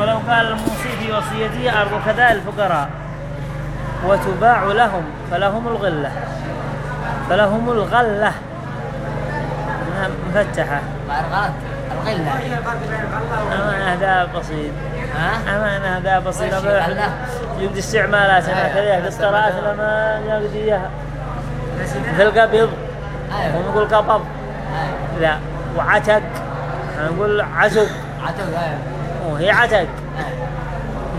ولو قال الموصي في وصيته أرض كذا الفقراء. وتباع لهم فلهم الغلة. فلهم الغلة. إنها مفتحة. الغلة. أما هذا بسيط؟ أما هذا بسيط؟ يمدي استعمالاتنا كذا بالقراءات لما يقضيها مثل قبض أيوه. ونقول قبض. أيوه. لا وعتق. نقول عزق عتق وهي عتق.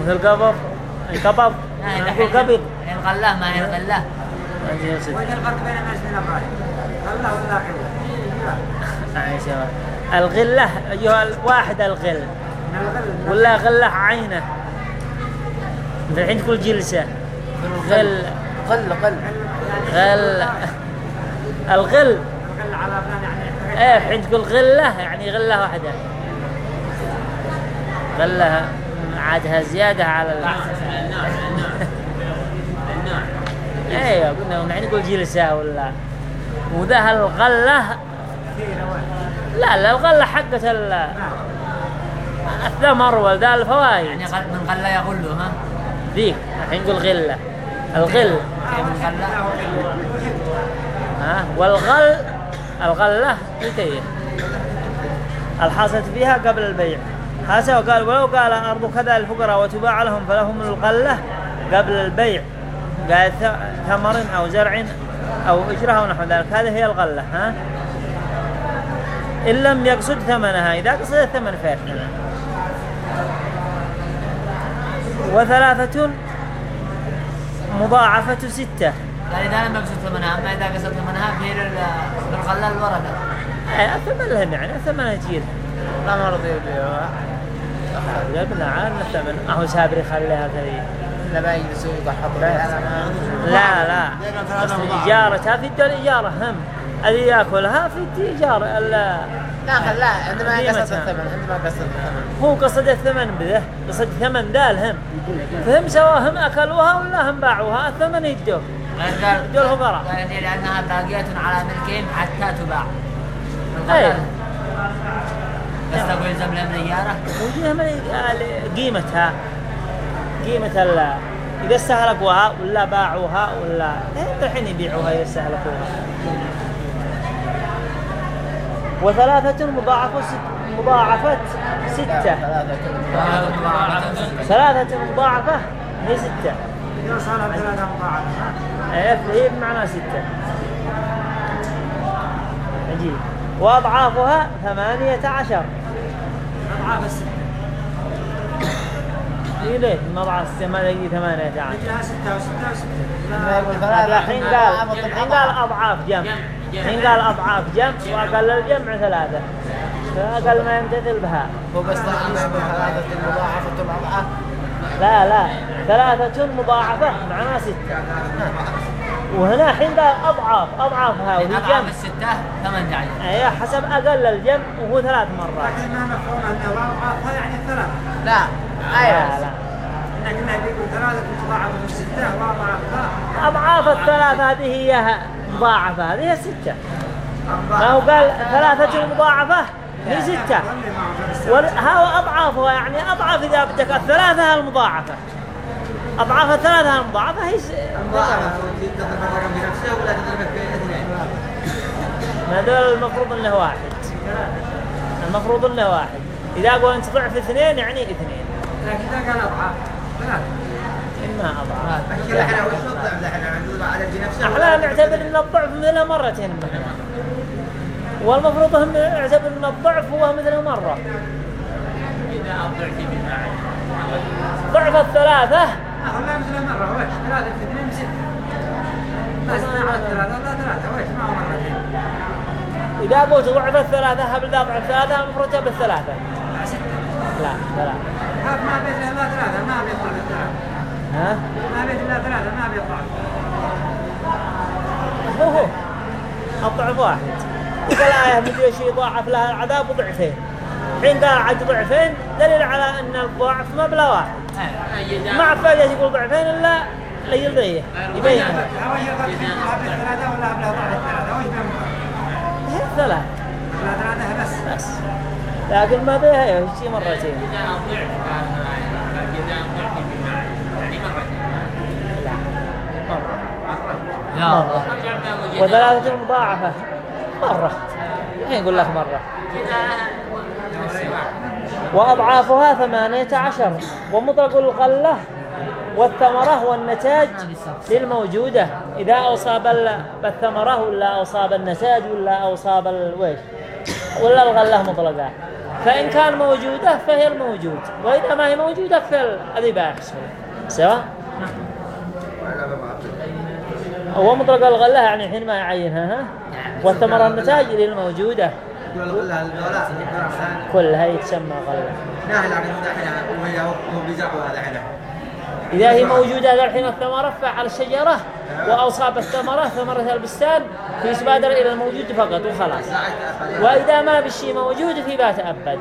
مثل ما هي نقول هي الغلة ما هي يصير. وين الفرق بين الناس من إبراهيم؟ الله ولا؟ آه، شباب. الغلة أيها الواحد الغل ولا غلة عينه. مثل الحين تقول جلسة. غل قل قل. غل الغل الغل على فلان يعني إيه الحين تقول غلة يعني غلة واحدة غلة عادها زيادة على ال... أيوه قلنا يعني نقول جلسة ولا وده كثيره وين؟ لا لا الغلة حقت ال- الثمر وذا الفوائد يعني من غلة يغلو ها؟ ذيك الحين نقول غلة الغل كيف من غلة؟ ها والغل الغلة. الكيل الحاصلة فيها قبل البيع. هذا وقال ولو قال أرض كذا الفقراء وتباع لهم فلهم الغلة قبل البيع. قال ثمر أو زرع أو إجرة أو نحو ذلك. هذه هي الغلة ها؟ إن لم يقصد ثمنها إذا قصد الثمن فيثمن وثلاثة مضاعفة ستة. قال إذا لم يقصد ثمنها أما إذا قصد ثمنها في ال- بالغلة الورقة. إيه الثمن لهم يعني الثمن تجيل لا ما رضي يبيعوها قبل عاد الثمن اهو سابر يخليها كذي. إلا ما يجلسوا يضحكوا لا لا. بس إجارتها في الدول إجارة هم. اللي يأكلها في الإيجار ال- لا لا. عندما. قصد الثمن عندما قصد الثمن. هو قصد الثمن بذه. قصد ثمن ذا الهم. فهم سواء هم أكلوها ولا هم باعوها. الثمن يدوه. قال قال دول فقراء. لأنها باقية على ملكهم حتى تباع. بس تقول يلزم لهم من ال- قيمتها. قيمة ال إذا استهلكوها ولا باعوها ولا إيه الحين يبيعوها إذا استهلكوها. وثلاثة مضاعفة ست مضاعفة ستة. ثلاثة ثلاثة مضاعفة هي ستة. إذا صار ثلاثة مضاعفة إيه، هي بمعنى ستة. عجيب. وأضعافها ثمانية عشر. أضعاف الستة. إيه ليه؟ المضاعف ستة ما يجي ثمانية عشر. مثلها ستة وستة وستة الحين قال الحين قال أضعاف جمع. الحين قال أضعاف جمع وأقل الجمع ثلاثة. فأقل ما يمتثل بها. هو بس يقول ثلاثة المضاعفة الأضعاف لا لا. ثلاثة مضاعفة معناها ستة. وهنا الحين قال أضعاف أضعافها وهي أضعاف جمع الستة ثمن جعل. هي حسب أقل الجمع وهو ثلاث مرات. لكن ما مفهوم أن أضعافها يعني الثلاثة لا لا أيوة لا إن كنا بيقول ثلاثة مضاعفة من ستة وأضعافها أضعاف الثلاثة هذه هي مضاعفة هذه هي ستة. ما هو قال ثلاثة مضاعفة؟ هي ستة وها أضعافها يعني أضعاف إذا بدك الثلاثة المضاعفة. أضعاف الثلاثة المضاعفة هي س- ما دول المفروض إنه واحد. المفروض إنه واحد. إذا قول أنت ضعف اثنين يعني اثنين. لكن إذا قال أضعاف. ثلاثة اما اضعاف لكن إحنا وش الضعف إحنا عندنا على إحنا نعتبر إن الضعف مثله مرتين. مثلا والمفروض هم يعتبر أن الضعف هو مثله إذا أضعت بالمعنى ضعف الثلاثة لا مثل مرة. وش ثلاثة في اثنين ستة بس أنا على الثلاثة. لا ثلاثة وش ما هو مرتين إذا قلت ضعف الثلاثة هبل ضعف الثلاثة المفروض تبقى الثلاثة. لا ستة لا ثلاثة. هذا ما بيت إلا ثلاثة ما بيطلع الثلاثة ها؟ ما بيت إلا ثلاثة ما بيطلع هو هو الضعف واحد. وقال آية مدري شيء ضاعف لها العذاب ضعفين. حين قال عد ضعفين دليل على أن الضعف ما بلا واحد. ما عفاجة يقول ضعفين إلا ليلديه يبين. هو يقول هذا الثلاثة ولا قبل ضعف الثلاثة وش بينهم هي ثلاث لا ثلاثة. بس. بس لكن ما فيها يشتي مرتين. يعني لا مرة. وثلاثة مضاعفة مرة. الحين يقول لك مرة. وأضعافها ثمانية عشر. ومطلق الغلة والثمرة والنتاج للموجودة إذا أصاب ال- بالثمرة ولا أصاب النتاج ولا أصاب الويش ولا الغلة مطلقة. فإن كان موجودة فهي الموجود. وإذا ما هي موجودة فالذبائح سواء هو مطلق الغلة يعني الحين ما يعينها ها والثمرة النتاج الولاء كلها يتسمى غلة. إذا هي موجودة الحين الثمرة فعلى الشجرة وأصاب الثمرة ثمرة البستان في يتبادر إلى الموجود فقط وخلاص. وإذا ما بالشيء موجود في بات أبد.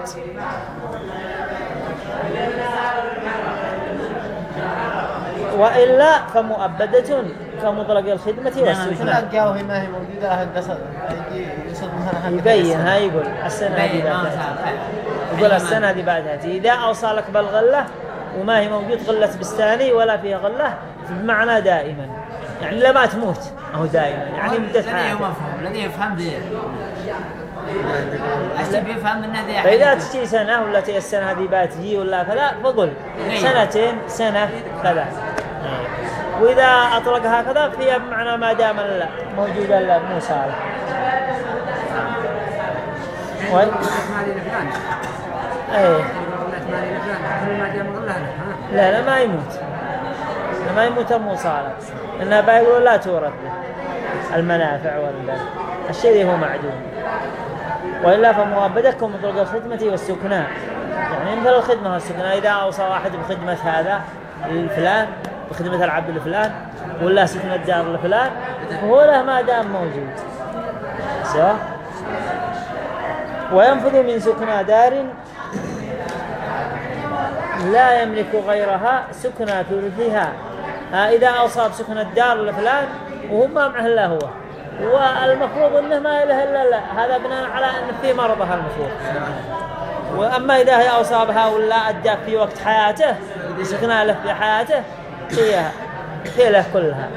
وإلا فمؤبدة. كمطلق الخدمة والسكنة تلقى وهي ما هي موجودة يجي حق يبين ها يقول السنة هذه بين ما بعد صار يقول السنة هذه بعد تأتي إذا أوصلك بالغلة وما هي موجود غلة بستاني ولا فيها غلة بمعنى دائما. يعني لا ما تموت أو دائما. يعني مدة حياتك. الذي يفهم ذي. فإذا تجي سنة ولا تجي السنة هذه بقى تجي ولا كذا فقل. أيوة. سنتين سنة كذا. وإذا أطلق هكذا فهي بمعنى ما دام موجود ال- مو صالح. و... مالي لفلان أيه. قلت مالي لفلان كل ما جاء مغلها ها لا لا ما يموت. ما يموت مو صالح. لأنها بيقولوا لا تورث به المنافع وال الشيء هو معدوم. وإلا فمؤبدكم مطلق الخدمة والسكناء. يعني مثل الخدمة والسكناء إذا أوصى واحد بخدمة هذا الفلان بخدمة العبد الفلان ولا سكن الدار لفلان فهو له ما دام موجود. سواء وينفذ من سكنى دار لا يملك غيرها سكنى ثلثها. ها إذا أصاب سكن الدار لفلان وهم ما معه إلا هو. والمفروض أنه ما له إلا لا. هذا بناء على أن في مرضها المفروض. وأما إذا هي أصابها ولا أدى في وقت حياته سكنها له في حياته هي هي له كلها.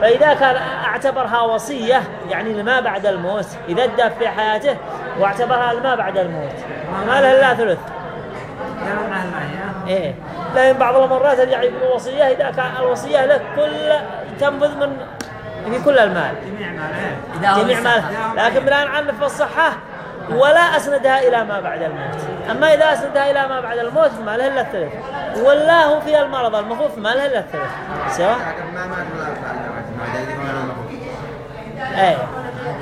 فإذا كان اعتبرها وصية يعني لما بعد الموت إذا أدى في حياته واعتبرها لما بعد الموت. ما له إلا ثلث. إيه. لكن بعض المرات يرجع يقول الوصية إذا كان الوصية لك كل تنفذ من في كل المال. جميع ماله. جميع مال بالصحة. لكن بناء على في الصحة ولا أسندها إلى ما بعد الموت. أما إذا أسندها إلى ما بعد الموت فما له إلا الثلث. هو في المرض المفروض فما له إلا الثلث. سواء؟ ما ما ما أي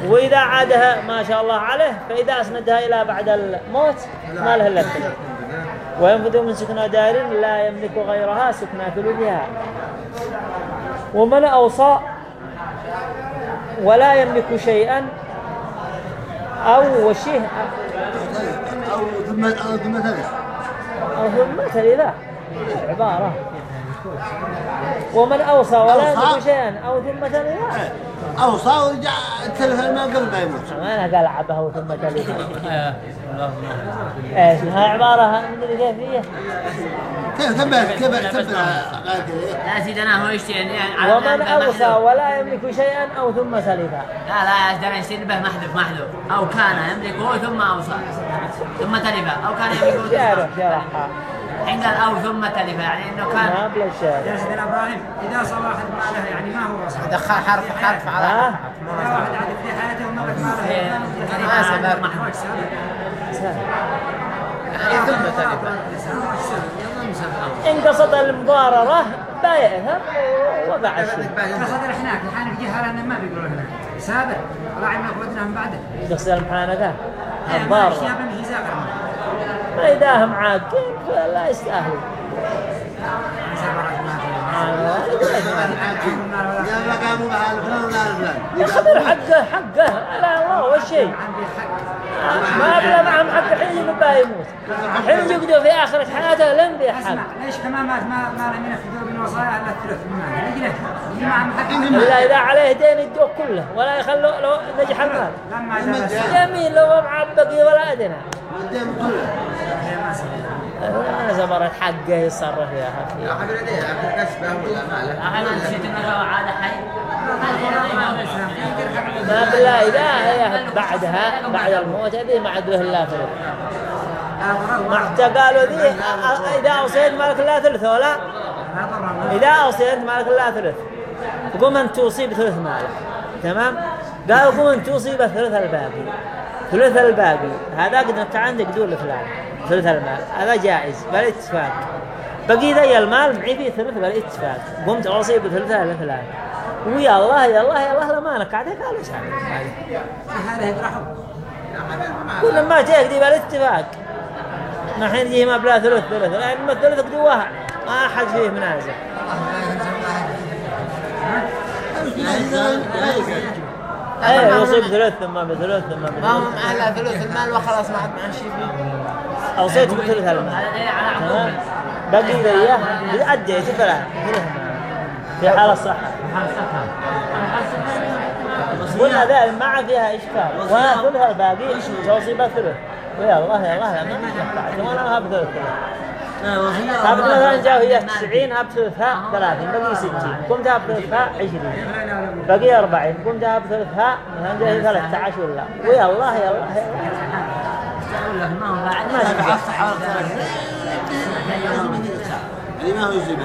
وإذا عادها ما شاء الله عليه فإذا أسندها إلى بعد الموت ما له إلا الثلث. وينفذ من سكنى دار لا يملك غيرها سكنى ثلثها ومن أوصى ولا يملك شيئا أو وشيه. أو ثم أو ثم ثلث أو ثم لا عبارة. ومن أوصى ولا يملك؟ شيئا أو ثم لا أوصى ورجع تلف الماء قبل ما يموت. ما أنا قال عبه ثم تلفها إيش هاي عبارة مدري كيف هي. كيف ثبت كيف كذا لا سيدنا هو يشتري يعني ومن أوصى. ولا يملك شيئا أو ثم سلفا لا لا سيدنا يشتري به محذوف محذوف أو كان يملكه ثم أوصى. ثم تلف. أو كان يملكه ثم شرحها عند أو ثم تلف يعني إنه كان ما يا سيدنا إبراهيم إذا صار واحد ماله يعني ما هو وصل دخل حرف حرف على ها؟ إذا واحد عاد في حياته وملك إيه، ماله. ما سبب. محذوف. يعني ثم تلف إن قصد المضاررة بايعها ووضع الشيء فصدر هناك الحين في جهة لأن ما بيقولوا هناك. سابق. راعي من أخوتنا من بعده. قصد المحانقة. إيه، ما الضارة اشياء بمشي زاقر فإذا هم عاقين فلا يستاهلوا يا خبر حقه حقه. لا الله وش شيء. ما بلا معهم حق الحين يبقى يموت. الحين يقدر في آخرة حياته لم اسمع ليش كمان ما ما ما لم ينفذوا الثلث من ماله يجي له يجي معهم حق إلا إذا عليه دين يدوه كله ولا يخلوا لو نجح المال لما جلس يمين لو معبقي ولا أدنى. الدم كله أنا زبر حقه يصرف يا لا حبيبي ليه أخذ كسبه ولا ماله أنا نسيت وعاد حي؟ ما بالله إذا هي بعدها بعد الموت هذه ما عاد له إلا ثلث. ما حتى قالوا ذي إذا أوصيت مالك إلا ثلث ولا؟ إذا أوصيت مالك إلا ثلث. قم أن توصي بثلث مالك تمام؟ قالوا قم أن توصي بثلث الباقي. ثلث الباقي. هذا قد أنت عندك دول فلان ثلث المال. هذا جائز. بالاتفاق بقي ذي المال معي فيه ثلث بالاتفاق قمت أوصي بثلث لفلان ويا الله يا الله يا الله لما أنا قاعد قالوا إيش هذا كل ما جاء دي بالاتفاق ما حين يجي ما بلا ثلث ثلث. لأن الثلث قدوها ما أحد فيه منازع. إيه يصيب ثلث ثم بثلث ثم ما بثلث معاه الا ثلث المال وخلاص ما عاد معاه شيء. فيه أوصيت بثلث المال. تمام؟ عقوبة بقي لي فلا ثلث المال في حال الصحة قلنا ذلك ما فيها إشكال. ولا ثلث الباقي توصي بثلث ويا الله يا الله ما ينفع ولا هب ثلث هب مثلا جاء هي 90 هب ثلثها 30 بقي 60 قمت هب ثلثها 20 بقي 40 قمت هب ثلثها مثلا جاء هي 13 ولا ويا الله يا الله يا ما هو يجيبه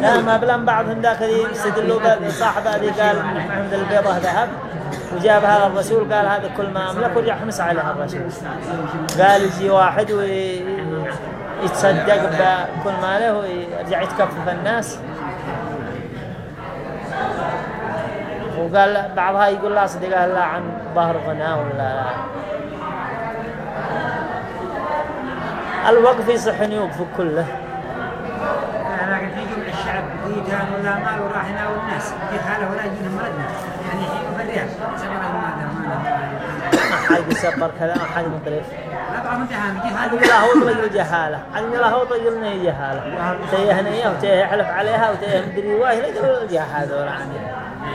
لا ما بلان بعضهم ذاك ذي يستدلوا صاحب هذه قال محمد البيضة ذهب وجاب هذا الرسول قال هذا كل ما أملك ورجع حمس عليها الرسول. قال يجي واحد ويتصدق بكل ماله ويرجع يتكفف الناس. وقال بعضها يقول لا صدق الله عن ظهر غنى ولا لا. الوقف يصح أن يوقف كله. لكن في جمع الشعب ديتان ولا مال وراح يناول الناس في حاله ولا يجيهم مردنا يعني في الريال سبب المال ما حد يسبر كذا ما حد مطرف لا بعضهم امتحان هذا لا هو طيب الجهالة. هذه لا هو طيب لنا جهالة تيه نية وتيه يحلف عليها وتيه مدري واحد لا يقول الجهالة ولا عندي.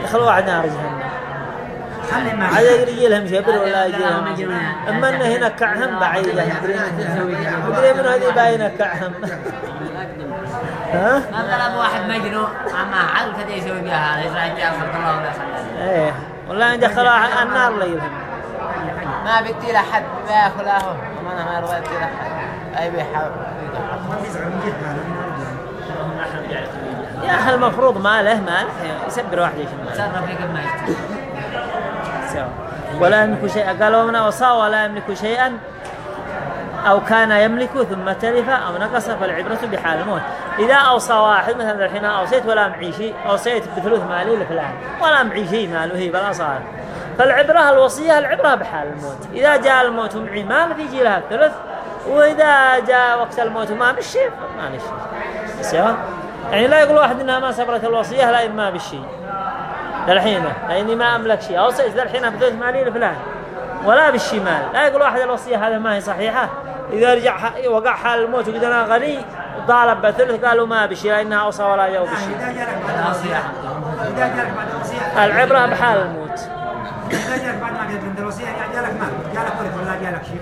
دخل واحد نار جهنم ما هذا يجي لهم شبر ولا يجي لهم اما انه هنا كعهم بعيدة مدري من- من هذه باينة كعهم ها؟ ما ضرب واحد مجنون أما عدل كذا يسوي بها هذا يسوي بها صدق الله ولا صدق إيه والله ان دخلوا النار لا يلهم ما بدي لحد بياكل اهو ما أنا ما رضيت لحد اي بيحاول يصغر من جد هذا من الرجال يا أخي المفروض ما له ما له يسبر واحد إيش تصرف لك ما يشتري ولا يملك شيئا. قال ومن أوصى ولا يملك شيئا. أو كان يملك ثم تلف أو نقص فالعبرة بحال الموت. إذا أوصى واحد مثلا الحين أوصيت ولا معي شيء. أوصيت بثلث مالي لفلان. ولا معي شيء ماله هي بلا صار فالعبرة الوصية العبرة بحال الموت. إذا جاء الموت ومعي مال فيجي لها الثلث. وإذا جاء وقت الموت وما بالشيء ما سواء يعني لا يقول واحد إنها ما صبرت الوصية لا ما بالشيء للحين لاني ما أملك شيء. اوصيت للحين بثلث مالي لفلان. ولا بالشمال لا يقول واحد الوصية هذا ما هي صحيحة. إذا رجع وقع حال الموت وقد أنا غني طالب بثلث قالوا ما بشيء لانها أوصى ولا إذا الوصية إذا لك بعد الوصية. العبرة بحال الموت. إذا جاء بعد ما الوصية جاء لك مال. جاء لك ورث ولا جاء لك شيء.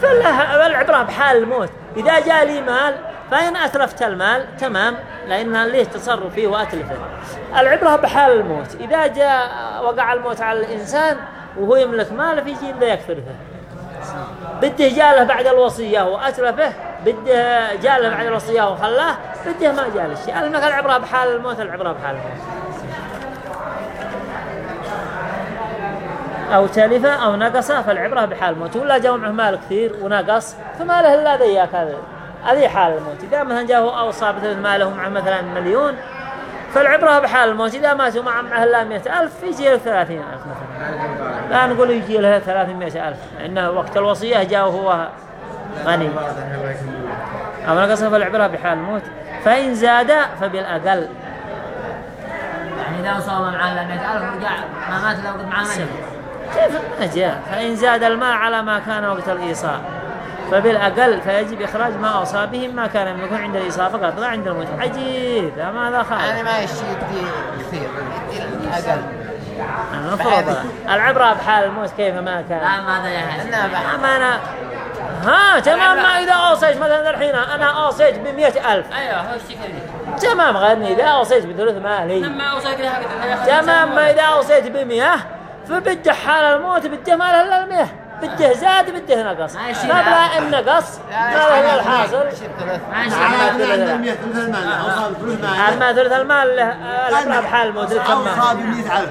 كويس فالله- فالعبره بحال الموت. إذا جاء لي مال فإن أتلفت المال تمام. لأن ليه تصرف فيه وأتلفه؟ العبرة بحال الموت. إذا جاء وقع الموت على الإنسان وهو يملك مال فيجي لا يكفرفه بده جاء له بعد الوصية وأتلفه بده جاء له بعد الوصية وخلاه بده ما جاء له شيء. المك العبرة بحال الموت العبرة بحال الموت. أو تلف أو نقص فالعبرة بحال الموت ولا جاء معه مال كثير ونقص فما له إلا ذيك هذا. هذه حال الموت. إذا مثلا جاءه أوصى بثلث ماله معه مثلا مليون فالعبرة بحال الموت إذا مات ومعه معه إلا مئة ألف يجي له ثلاثين ألف مثلا. لا نقول يجي له ثلاثمائة ألف إنه وقت الوصية جاء وهو غني. أو نقص فالعبرة بحال الموت فإن زاد فبالأقل. يعني إذا وصل معاه إلا 100000 ورجع ما مات لو قد معاه مليون. كيف؟ ما جاء فإن زاد الماء على ما كان وقت الإيصاء فبالأقل فيجب إخراج ما أوصى به ما كان يملكه عند الإيصاء فقط لا عند الموت. عجيب. ماذا أنا خالف ما يشتي يدي كثير. أقل المفروض العبرة بحال الموت كيف ما كان؟ لا ما بحب أما أنا ها تمام. ما إذا أوصيت مثلا الحين أنا أوصيت بمئة ألف. أيوه هو لي تمام غني. إذا أوصيت بثلث مالي. تمام. ما إذا أوصيت بمئة فبده حال الموت بده ما له إلا المئة بده زاد بده نقص. ما. ما بلا إن نقص. ما له إلا الحاصل ماشي على على ثلث. 100 ثلث المال. له الأقرب حال الموت. أوصى كم ب 100000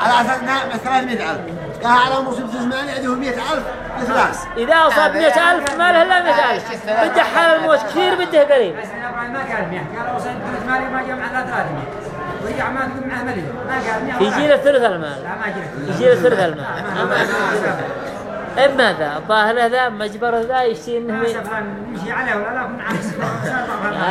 على أساس إنها 300000 قال على مصيبة مال عنده 100000 إثلاث إذا أصاب مئة ألف ما له إلا مئة ألف بده حال الموت كثير بده قليل. بس إبراهيم ما قال 100 قال وصلت ثلث مالي ما جاء معنا 300 ورجع ما تقول معه مليون ما قال 100 يجي له ثلث المال. لا ما يجي له ثلث المال. إما ذا الظاهر ذا مجبر ذا يشتي سبحان نمشي عليه ولا لا؟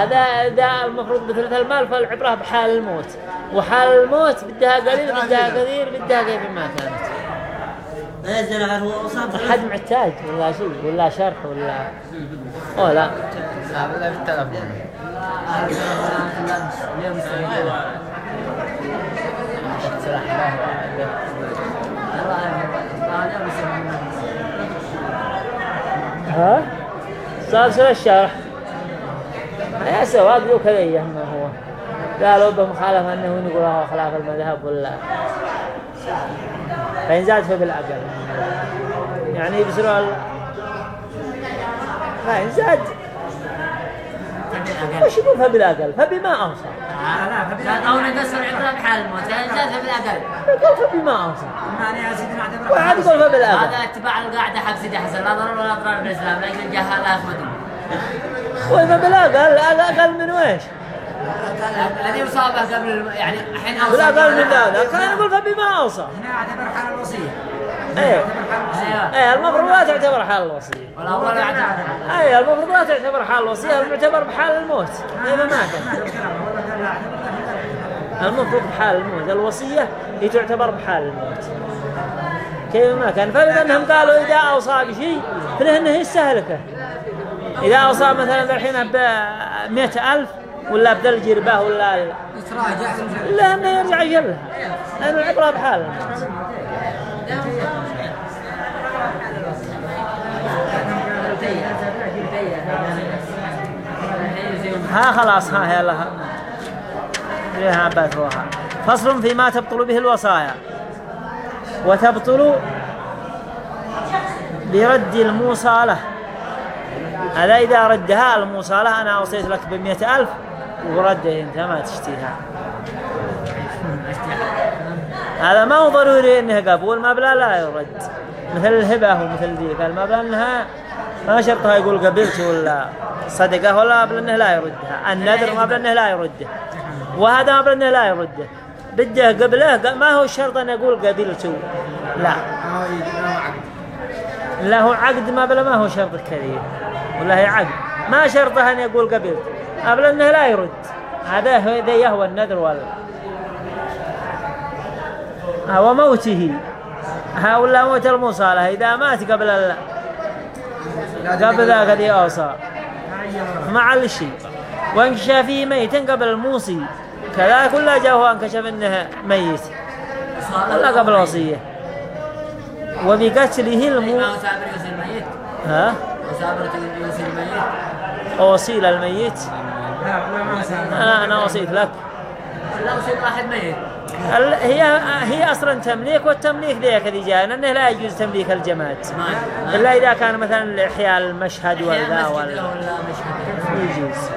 هذا ذا المفروض بثلث المال فالعبرة بحال الموت. وحال الموت بدها قليل بدها كثير بدها كيف ما كانت. حد محتاج ولا شيء ولا شرح ولا أو لا. لا بلا في ها؟ صار سوى الشرح يا سواق ذو كذا ما هو. قالوا بمخالفة أنه يقول هو خلاف المذهب ولا. فإن زاد فبالأقل يعني بسرعة ال... فإن زاد. وش يقول فبالأقل فبما أوصى أو نقص العبره بحال الموت يعني زاد بالاقل فبما أوصى ما أنا يا سيدي نعتبر وعاد يقول فبالأقل هذا اتباع القاعده حق سيدي حسن لا ضرر ولا ضرر بالاسلام لاجل الجهاله اخوتي وفبالأقل الأقل من ويش الذي اصابه قبل يعني الحين اوصى بالأقل من هذا كان يقول فبما أوصى هنا اعتبر حال الوصيه الوصيه أيوه إيه المفروض لا تعتبر حال الوصية. إيه المفروض لا تعتبر حال الوصية المعتبر بحال الموت. إذا ما كان ما في كلام والله قال لا اعتبر لا المفروض بحال الموت. الوصية هي تعتبر بحال الموت. كيف ما كان. فإذا أنهم قالوا إذا أوصى بشيء فله أنه يستهلكه إذا أوصى مثلا الحين بمئة ألف ولا بدل جرباه ولا يتراجع. إلا أنه يرجع يجلها. لأن العبرة بحال الموت. ها خلاص ها يلا ها روحها. فصل فيما تبطل به الوصايا. وتبطل برد الموصى له. هذا إذا ردها الموصى له أنا أوصيت لك بمئة ألف ورده أنت ما تشتيها. هذا ما هو ضروري إنه قبول مبلغ لا يرد مثل الهبة ومثل ذيك. المبلغ إنها ما شرطها يقول قبلت ولا صدقة ولا مبلغ إنه لا يردها النذر مبلغ إنه لا يرده. وهذا مبلغ إنه لا يرده. بده قبله ما هو شرط ان يقول قبلت؟ لا. لا هو عقد مبلغ ما هو شرط كثير ولا هي عقد. ما شرطه ان يقول قبلت. مبلغ إنه لا يرد. هذا هو يهوى النذر ولا وموته. هؤلاء موت المصالحة إذا مات قبل ال... قبل ذاك ذي أوصى. مع الشيء. وانكشافه ميتا قبل الموصي كذا كله جاءه انكشف إنه ميت. ولا قبل وصية. وبقتله المو ها؟ يوصي الميت؟ ما سأل أنا أنا وصيت لك. واحد ميت هي هي أصلا تمليك والتمليك ذيك اللي جاء انه لا يجوز تمليك الجماد. ما إلا إذا كان مثلا لاحياء المشهد ولا ولا يجوز.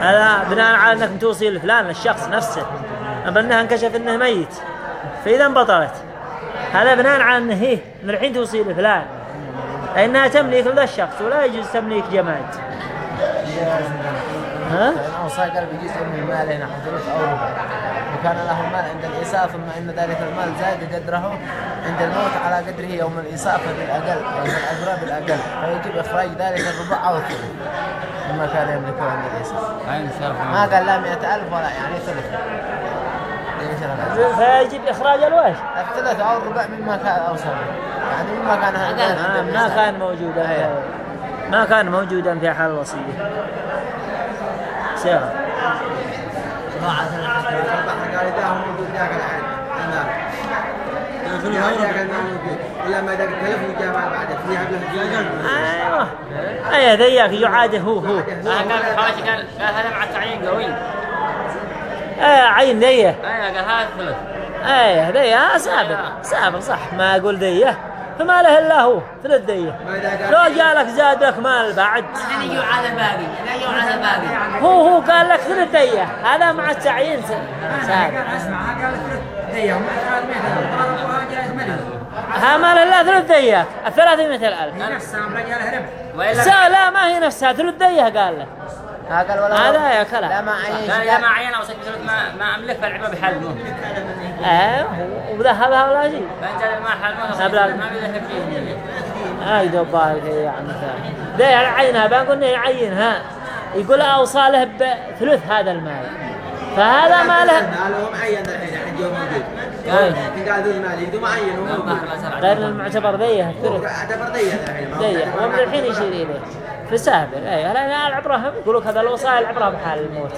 هذا بناء على أنك توصي لفلان الشخص نفسه. أما إنها انكشف إنه ميت. فإذا انبطلت. هذا بناء على انه هي من الحين توصي لفلان لأنها تملك لذا الشخص ولا يجوز تمليك جماد. ها؟ أوصى قال بجزء من المال هنا ثلث أو ربع وكان له المال عند الإيساء ثم إن ذلك المال زاد قدره عند الموت على قدره يوم الإيساء فبالأقل أو بالأجرى بالأقل. فيجب إخراج ذلك الربع أو الثلث مما كان يملكه عند الإيساء ما قال لا مئة ألف ولا يعني ثلث. أنا فيجب إخراج الوجه. الثلث أو الربع مما كان أوصى به. يعني مما كان ما. كان موجودا في ما كان موجودا في حال الوصية. بله أيوه. أي ذيك يعاده هو هو. قال خواجه قال قال هذا مع التعيين قوي أي عين ذية. أيوه قال هذا. ثلث إيه ذيه سابق. سابق صح. ما أقول ذية. فما له إلا هو. ثلث ذيه لو جالك زاد لك مال بعد. على يجوا على الباقي هو هو قال لك ثلث ذيه هذا مع التعيين. أسمع. قال ديهم 300 ضربوها جائز مليون ها ما له إلا ثلث ذيه الثلاثمية الألف نفسها رجال سا لا ما هي نفسها. ثلث ذيه قال له. قال ولا هذا يا كلام. لا ما عين قال اذا ما عين أو ثلث ما ما أملك فالعبة بحلمه إيه وذهبها ولا شيء. فان جاء ما حلمه. ما بيذهب فيه هاي دوبالك يا عم ثاني ده عينها بنقول إنه يعينها يقول اوصى له بثلث هذا المال. فهذا ما له هو معين الحين حد يوم موجود. أي. قال ذو المال يدو معين غير المعتبر ذيه الثلث. أعتبر ضيق الحين ذيه معتبر ومن الحين يشير اليه في اي هلا العبرة هم يقولوا كذا الوصايا العبرة بحال الموت.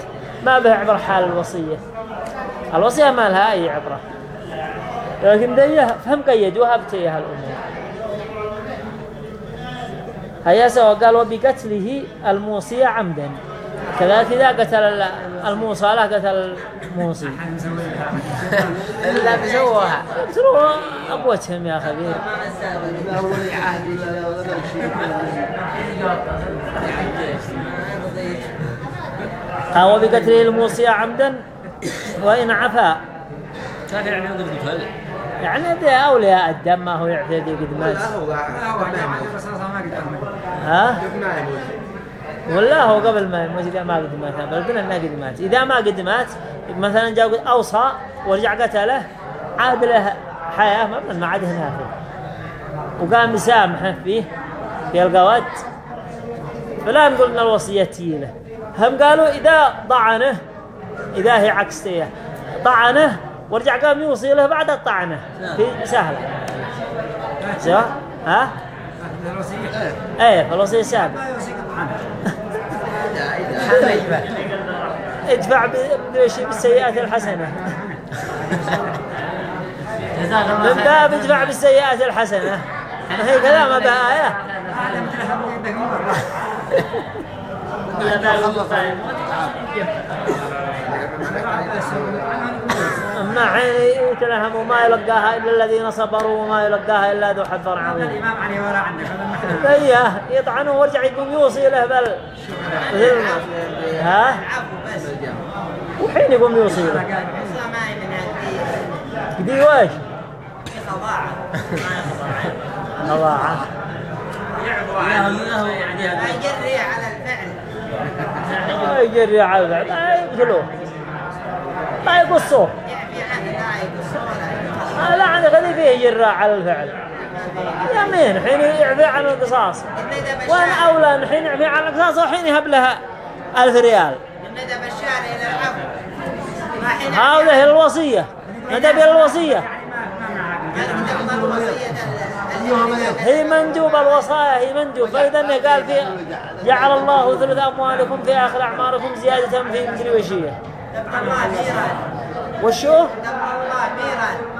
ما به عبرة حال الوصية. الوصية ما لها أي عبرة. لكن ذيه فهم قيدوها بتيها الأمور. هيا سوا قال وبقتله الموصي عمدا. كذلك إذا قتل الموصى له قتل الموصي الا بسووها تروا أقوتهم يا خبير أو بقتله الموصي عمدا وإن عفا. يعني مثل يعني ذي أولياء الدم ما هو يعتدي قد مات. لا هو لا هو ما ها؟ ما ولا هو قبل ما يموت إذا ما قد مات بل قلنا إنه قد مات إذا ما قد مات مثلا جاء قد أوصى ورجع قتله عاد له حياة ما ما عاد نافذ وقام يسامحه فيه في القوات. فلا نقول ان الوصية له هم قالوا إذا طعنه إذا هي عكسية طعنه ورجع قام يوصي له بعد الطعنة. في سهلة. سواء ها؟ الوصية. إيه فالوصية سابقة الطعام ادفع بالسيئات الحسنة. من باب ادفع بالسيئات الحسنة. ما هي كلام بها آية. هذا حين يتلهم وما يلقاها إلا الذين صبروا وما يلقاها إلا ذو حظ عظيم. الإمام علي ولا المحنى إيه يطعنه ويرجع يقوم يوصي له بل. ما- ها؟ وحين يقوم يوصي له. قدي وش خضاعة يجري على الفعل. ما يجري على الفعل. ما يقتلوه ما يقصوه يعفي عنه لا يقص عندك هذه فيه جرى على الفعل. يمين حين يعفي عن القصاص. وين أولى حين يعفي عن القصاص وحين يهب لها ألف ريال. إلى هذه الوصية. ندب تقبل الوصية؟ هي مندوب الوصايا هي مندوب. فإذا قال في جعل الله ثلث أموالكم في آخر أعماركم زيادة في مدري وشية. وشو؟ الله ميران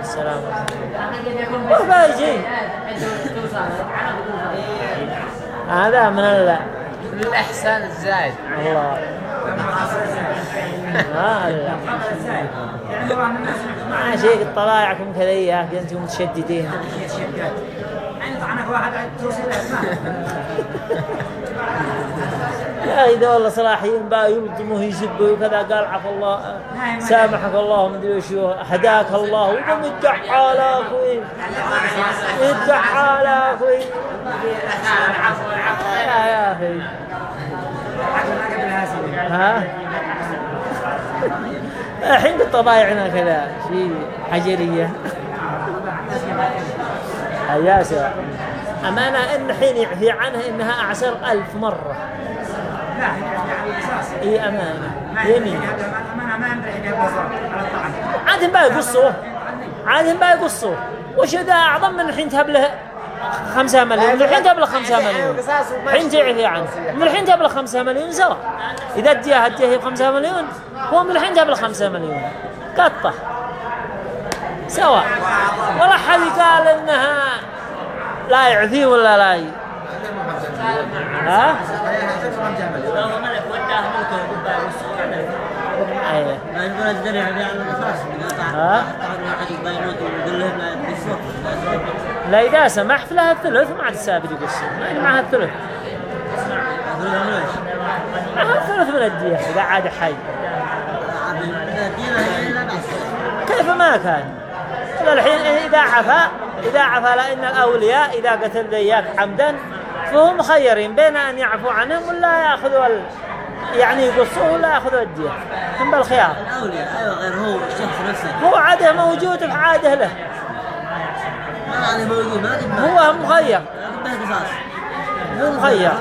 السلام هذا من ال الإحسان الزايد. الله ما شيء طلائعكم كذا يا أخي أنتم متشددين. يعني طعنك واحد توصل ما يا أخي ذا والله صلاحيين بقى يلطموا يسبوا وكذا قال عفى الله سامحك الله مدري وشو هداك الله. يدعى على أخوي. على أخوي. يا يا أخي. ها؟ الحين بطبايعنا كذا شيء حجرية. ياسر أمانة إن حين يعفي عنها إنها أعسر ألف مرة. لا على الأساس إي أمانة. ما يمين. ما ما يمدح يجيب على الطعن عاد بقى يقصوه عاد بقى يقصوه وش إذا أعظم من الحين تهب له خمسة مليون؟ من الحين تبلغ خمسة مليون. الحين تعفي عنه. من الحين تبلغ خمسة مليون سوا إذا اديها اديها بخمسة مليون هو من الحين تبلغ خمسة مليون. قطة. سواء. ولا حد قال إنها لا يعفي ولا لا ي... ها؟ لا إذا سمح فلها الثلث ما عاد السابق يقص ما معها الثلث؟ معها الثلث من الدية إذا عاد حي. كيف ما كان؟ إلى الحين إذا عفا إذا عفا لأن الأولياء إذا قتل ذياك عمدا فهم مخيرين بين أن يعفوا عنهم ولا يأخذوا ال... يعني يقصوه ولا يأخذوا الدية. هم بالخيار. الأولياء أيوه غير هو الشخص نفسه. هو عاده موجود في عاده له. ما موجود ما هو مخير. مو مخير.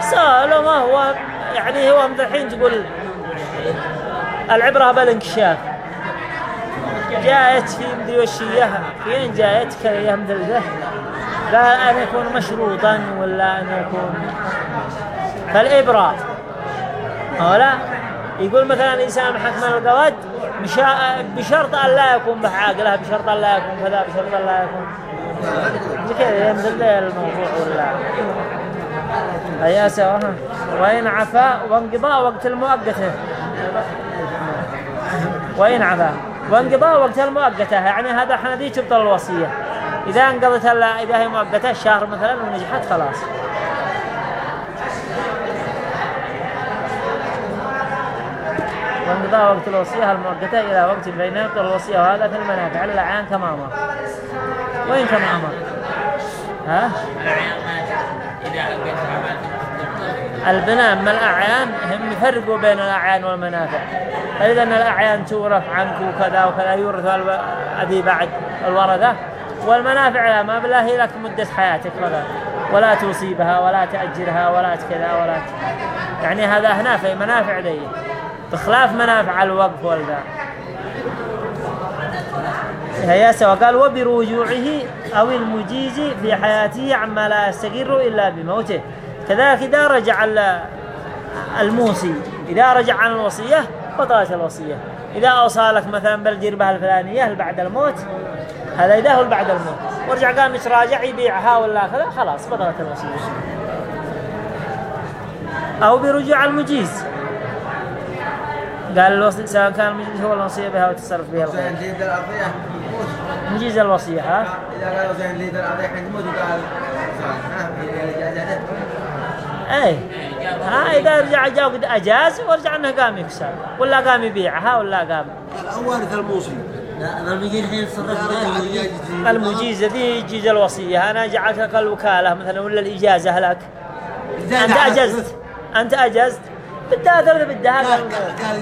سأله ما هو يعني هو الحين تقول العبرة بالانكشاف. جاءت في مدري وش هي فين جاءت؟ كذا مثل قال أن يكون مشروطا ولا أن يكون. فالإبرة ولا يقول مثلا يسامحك من القود مشا- بشرط أن لا يكون بعاقله بشرط أن لا يكون كذا بشرط أن لا يكون. كذا مثل الموضوع ولا؟ هيا سوا وإن عفا وانقضاء وقت المؤقته وإن عفا. وانقضاء وقت المؤقتة. يعني هذا إحنا دي تبطل الوصية. إذا انقضت إذا هي مؤقتة شهر مثلا ونجحت خلاص. وانقضاء وقت الوصية المؤقتة إلى وقت بين يبطل الوصية وهذا في المنافع. على الأعيان كما أمر. وين كما ها؟ البناء من الأعيان؟ هم يفرقوا بين الأعيان والمنافع. فإذا الأعيان تورث عنك وكذا وكذا يورث أبي بعد الورثة. والمنافع لا ما بالله هي لك مدة حياتك فقط ولا توصي بها ولا تأجرها ولا كذا ولا. يعني هذا هنا في منافع ذي بخلاف منافع الوقف والذا سواء قال وبرجوعه أو المجيز في حياته عما لا يستقر إلا بموته. كذلك إذا رجع ال- الموصي إذا رجع عن الوصية بطلت الوصية. إذا أوصى لك مثلا بالجربة الفلانية بعد الموت؟ هذا إذا هو بعد الموت. ورجع قام يتراجع يبيعها ولا كذا خلاص بطلت الوصية. أو برجوع المجيز. قال الوصي سواء كان المجيز هو الوصية بها وتصرف بها الخير. مجيز الوصية ها؟ إذا زين ليد الأرضية كان يموت وقال إيه. ها إذا رجع جاء قد اجاز ورجع إنه قام يكسر ولا قام يبيعها ولا قام. وارث الموصي لا أنا بيجي الحين يتصرف غير المجيز ذي يجيز الوصيه أنا جعلتك الوكاله مثلا ولا الإجازة لك أنت أجزت. أنت أجزت. بدها ثلث بدها قال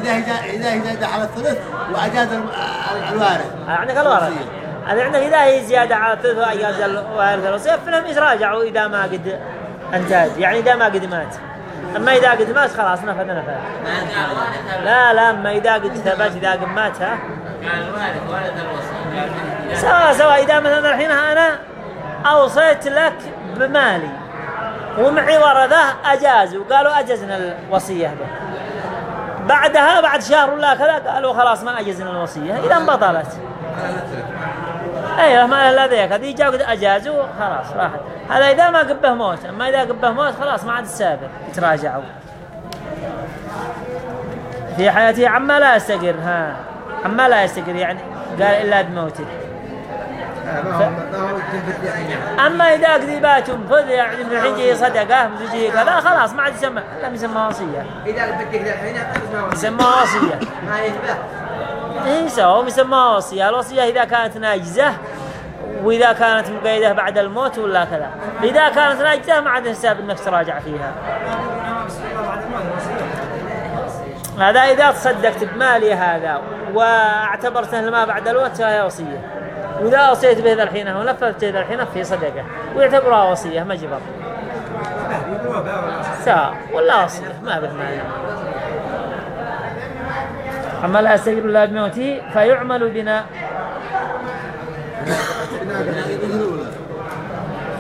إذا إذا اذا اذا على الثلث وأجاز الم- الوارث. عندك الورث هذا عندك إذا هي زيادة على ثلث اجاز الوارث. الوصيه فلهم يتراجعوا إذا ما قد انجاز يعني إذا ما قد مات. أما إذا قد مات خلاص نفذ نفذ لا لا أما إذا قد ثبت إذا قد مات ها؟ سواء سواء إذا مثلا الحين أنا أوصيت لك بمالي ومعي ورثة أجازوا قالوا أجزنا الوصية به. بعدها بعد شهر ولا كذا قالوا خلاص ما أجزنا الوصية إذا بطلت أيوه ما له ذيك. هذه جاءوا قد أجازوا خلاص راحت. هذا إذا ما قبه موت أما إذا قبه موت خلاص ما عاد السابق يتراجعوا. في حياته عما لا يستقر ها. عما لا يستقر يعني قال إلا بموته ما هو ما هو تنفذ يعني أما إذا كذبات فذ يعني من الحين جي صدقة من جي كذا خلاص ما عاد يسمى لم يسمى وصية. إذا بدك ذا الحين يسمى وصية. ما يشبه إيه سوا يسمى وصية. الوصية إذا كانت ناجزة وإذا كانت مقيدة بعد الموت ولا كذا. إذا كانت ناجزة ما عاد حساب إنك تراجع فيها. هذا إذا تصدقت بمالي هذا واعتبرته ما بعد الموت فهي وصية. وإذا أوصيت به ذا الحين ونفذت ذا الحين في صدقة. ويعتبرها وصية ما جبر. ولا وصية ما به مانع أما لا يستجر الله بموته فيعمل بنا.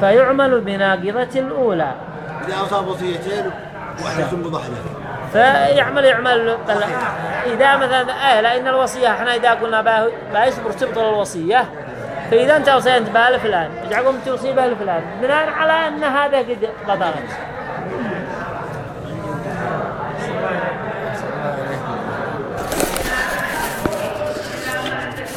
فيعمل بناقضة الأولى. إذا أصاب وصيتين واحدة ثم ضحيه فيعمل يعمل. إذا مثلا آه لأن الوصية إحنا إذا قلنا باه بيصبر تبطل الوصية. فإذا أنت وصيت بها لفلان توصي بها لفلان؟ بناء على أن هذا قد بطلت